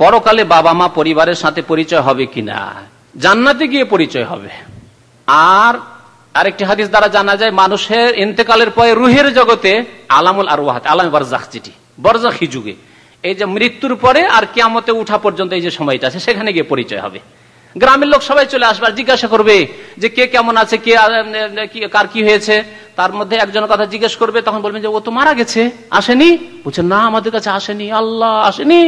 পরকালে বাবা মা পরিবারের সাথে পরিচয় হবে কিনা? জান্নাতে গিয়ে পরিচয় হবে। আর আরেকটি হাদিস দ্বারা জানা যায়, মানুষের ইন্তেকালের পরে রুহের জগতে আলামুল আর ওয়াহাত আলাম বরজাক চিঠি বরজাখি যুগে। এই যে মৃত্যুর পরে আর কেয়ামতে উঠা পর্যন্ত এই যে সময়টা আছে, সেখানে গিয়ে পরিচয় হবে। গ্রামের লোক সবাই চলে আসবে জিজ্ঞাসা করবে যে কে কেমন আছে, কে কার কি হয়েছে? তার মধ্যে একজনের কথা জিজ্ঞেস করবে, তখন বলবেন যে, ও তো মারা গেছে? আসেনি? বলছে, না, আমাদের কাছে আসেনি, আল্লাহ আসেনি।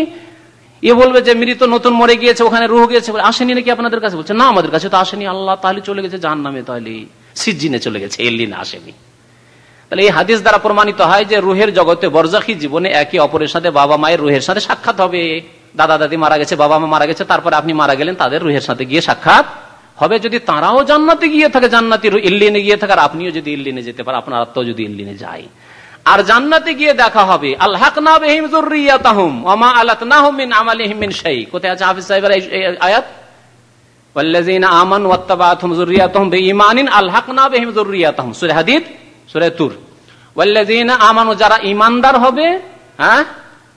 এ বলবে যে মৃত নতুন মরে গিয়েছে, ওখানে রুহ গিয়েছে আসেনি নাকি আপনাদের কাছে? বলছে, না, আমাদের কাছে তো আসেনি, আল্লাহ তাহলে চলে গেছে জান নামে তাহলে সিজিনে চলে গেছে এল্লিনে আসেনি। তাহলে এই হাদিস দ্বারা প্রমাণিত হয় যে রুহের জগতে বরজাখী জীবনে একে অপরের সাথে বাবা মায়ের রুহের সাথে সাক্ষাৎ হবে। দাদা দাদি মারা গেছে, বাবা মা মারা গেছে, তারপরে আপনি মারা গেলেন, তাদের রুহের সাথে গিয়ে সাক্ষাৎ হবে। যদি তারাও জান্নাতে গিয়ে থাকে, জান্নাতি ইল্লিনে গিয়ে থাকে, আর আপনিও যদি ইল্লিনে যেতে পারেন, আপনার আত্ম যদি ইল্লিনে যায়। আর জান্নাতে গিয়ে দেখা হবে। কোথায় আছে হাফিজ সাহেবের আমান যারা ঈমানদার হবে হ্যাঁ?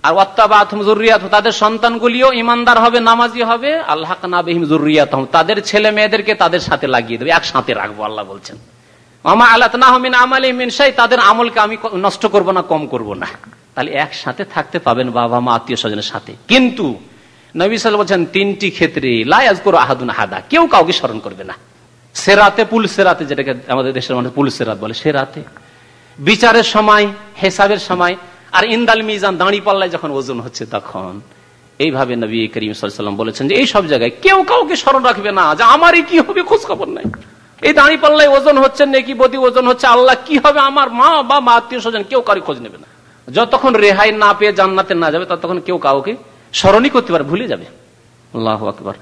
আর ওয়াত্তাবাতুহুম যুররিয়াতুহুম তাদের সন্তানগুলিও ঈমানদার হবে, নামাজি হবে। আলহাকনা বিহিম যুররিয়াতুহুম, তাদের ছেলে মেয়েদেরকে তাদের সাথে লাগিয়ে দেবে, একসাথে রাখব, আল্লাহ বলছেন। আলাতনাহু মিন আমালি মিন শাই, তাদের আমলকে আমি নষ্ট করব না, কম করব না। তাহলে একসাথে থাকতে পাবেন বাবা মা, আত্মীয় স্বজনের সাথে। কিন্তু নবী সাল বলছেন, তিনটি ক্ষেত্রে লায়াজ করো আহাদুন হাদা কেউ কাউকে স্মরণ করবে না। সেরাতে, পুল সেরাতে যেটাকে আমাদের দেশের মানুষ পুল সেরাত বলে, সেরাতে। বিচারের সময়, হেসাবের সময়, আর ইন্দাল মিজান, দাঁড়ি পাল্লায় যখন ওজন হচ্ছে তখন। এইভাবে নবী করিম সাল্লাম বলেছেন যে, এই সব জায়গায় কেউ কাউকে স্মরণ রাখবে না, যে আমারই কি হবে খোঁজ খবর নাই। এই দাঁড়ি পাল্লাই ওজন হচ্ছে, নাকি বদি ওজন হচ্ছে, আল্লাহ কি হবে? আমার মা বা মা আত্মীয় স্বজন কেউ কারও খোঁজ নেবে না। যতক্ষণ রেহাই না পেয়ে জান্নাতে না যাবে, ততক্ষণ কেউ কাউকে স্মরণই করতে পারে, ভুলে যাবে। আল্লাহ আকবর।